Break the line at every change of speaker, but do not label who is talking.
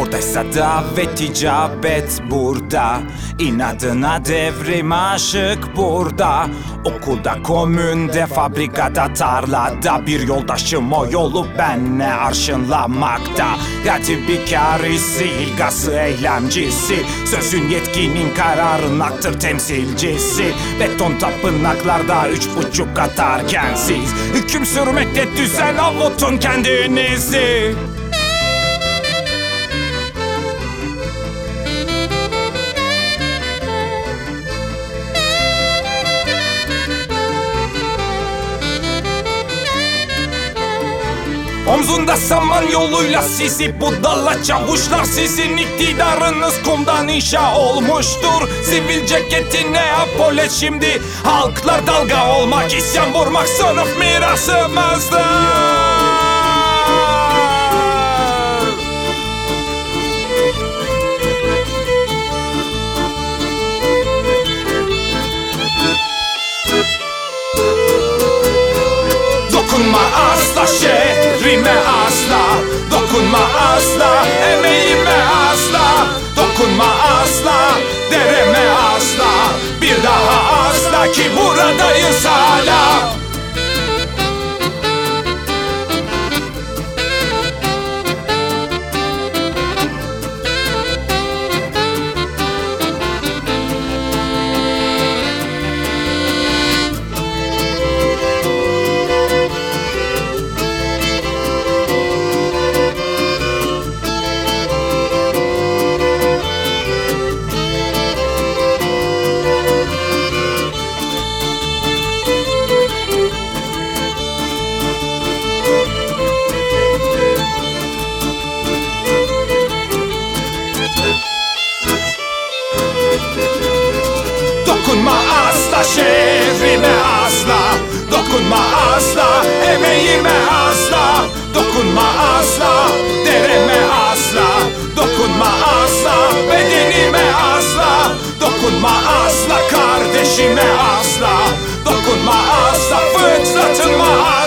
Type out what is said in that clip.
Yoksa davet icabet burada. İnadına devrim aşık burada. Okulda, komünde, fabrikada, tarlada. Bir yoldaşım o yolu benle arşınlamakta. Gratifikarysi, ilgası, eylemcisi. Sözün yetkinin kararın aktır temsilcisi. Beton tapınaklarda üç buçuk atarken siz. Hüküm sürmekte düzen avutun kendinizi Omzunda saman yoluyla sizi budala çavuşlar. Sizin iktidarınız kumdan inşa olmuştur. Sivil ceketine apolet şimdi? Halklar dalga olmak isyan vurmak sınıf mirasımızdır Que burada e sai Dokunma asla emeğime asla. Dokunma asla dereme asla. Dokunma asla bedenime asla. Dokunma asla kardeşime asla. Dokunma asla fıtratıma asla